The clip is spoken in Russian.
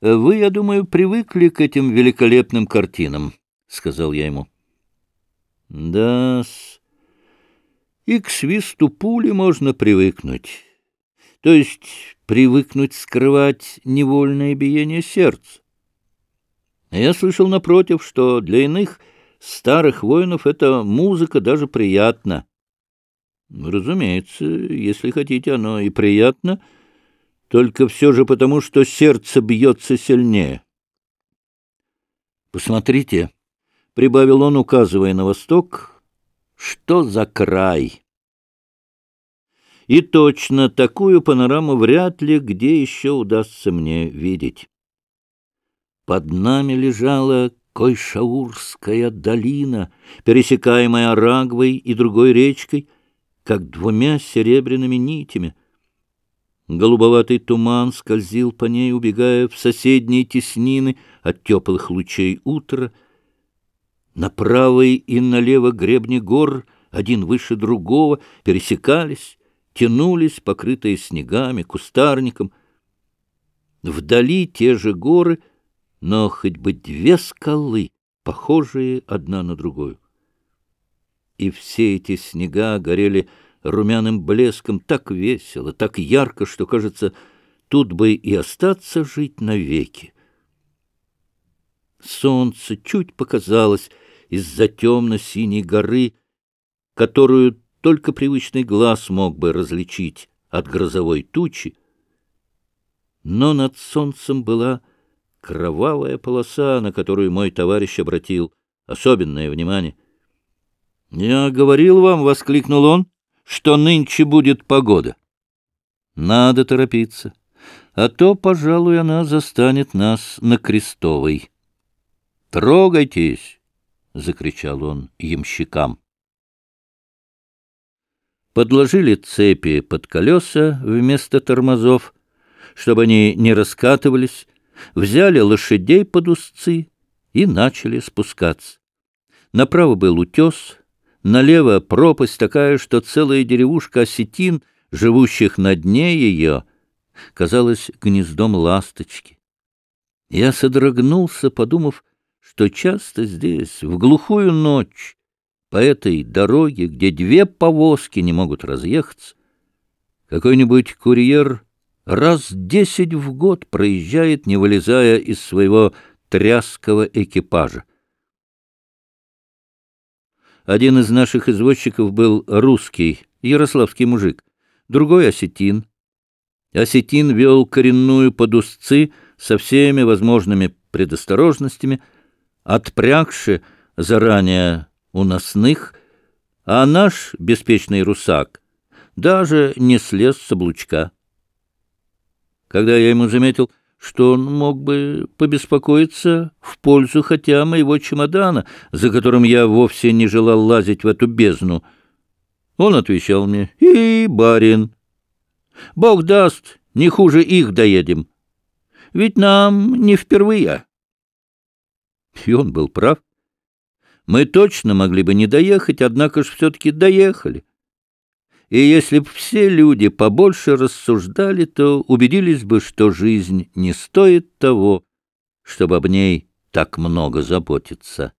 вы, я думаю, привыкли к этим великолепным картинам, — сказал я ему. — Да-с, и к свисту пули можно привыкнуть, то есть привыкнуть скрывать невольное биение сердца. Я слышал, напротив, что для иных старых воинов эта музыка даже приятна. Разумеется, если хотите, оно и приятно, только все же потому, что сердце бьется сильнее. Посмотрите, — прибавил он, указывая на восток, — что за край! И точно такую панораму вряд ли где еще удастся мне видеть. Под нами лежала Койшаурская долина, пересекаемая Арагвой и другой речкой, как двумя серебряными нитями. Голубоватый туман скользил по ней, убегая в соседние теснины от теплых лучей утра. На правой и налево гребни гор, один выше другого, пересекались, тянулись, покрытые снегами, кустарником. Вдали те же горы — но хоть бы две скалы, похожие одна на другую. И все эти снега горели румяным блеском так весело, так ярко, что, кажется, тут бы и остаться жить навеки. Солнце чуть показалось из-за темно-синей горы, которую только привычный глаз мог бы различить от грозовой тучи, но над солнцем была кровавая полоса, на которую мой товарищ обратил особенное внимание. — Я говорил вам, — воскликнул он, — что нынче будет погода. Надо торопиться, а то, пожалуй, она застанет нас на Крестовой. — Трогайтесь! — закричал он ямщикам. Подложили цепи под колеса вместо тормозов, чтобы они не раскатывались, взяли лошадей под узцы и начали спускаться. Направо был утес, налево пропасть такая, что целая деревушка осетин, живущих на дне ее, казалась гнездом ласточки. Я содрогнулся, подумав, что часто здесь, в глухую ночь, по этой дороге, где две повозки не могут разъехаться, какой-нибудь курьер раз десять в год проезжает, не вылезая из своего тряского экипажа. Один из наших извозчиков был русский, ярославский мужик, другой — осетин. Осетин вел коренную под узцы со всеми возможными предосторожностями, отпрягши заранее уносных, а наш беспечный русак даже не слез с облучка. Когда я ему заметил, что он мог бы побеспокоиться в пользу хотя моего чемодана, за которым я вовсе не желал лазить в эту бездну, он отвечал мне, «И, барин, Бог даст, не хуже их доедем, ведь нам не впервые». И он был прав. Мы точно могли бы не доехать, однако ж все-таки доехали. И если б все люди побольше рассуждали, то убедились бы, что жизнь не стоит того, чтобы об ней так много заботиться.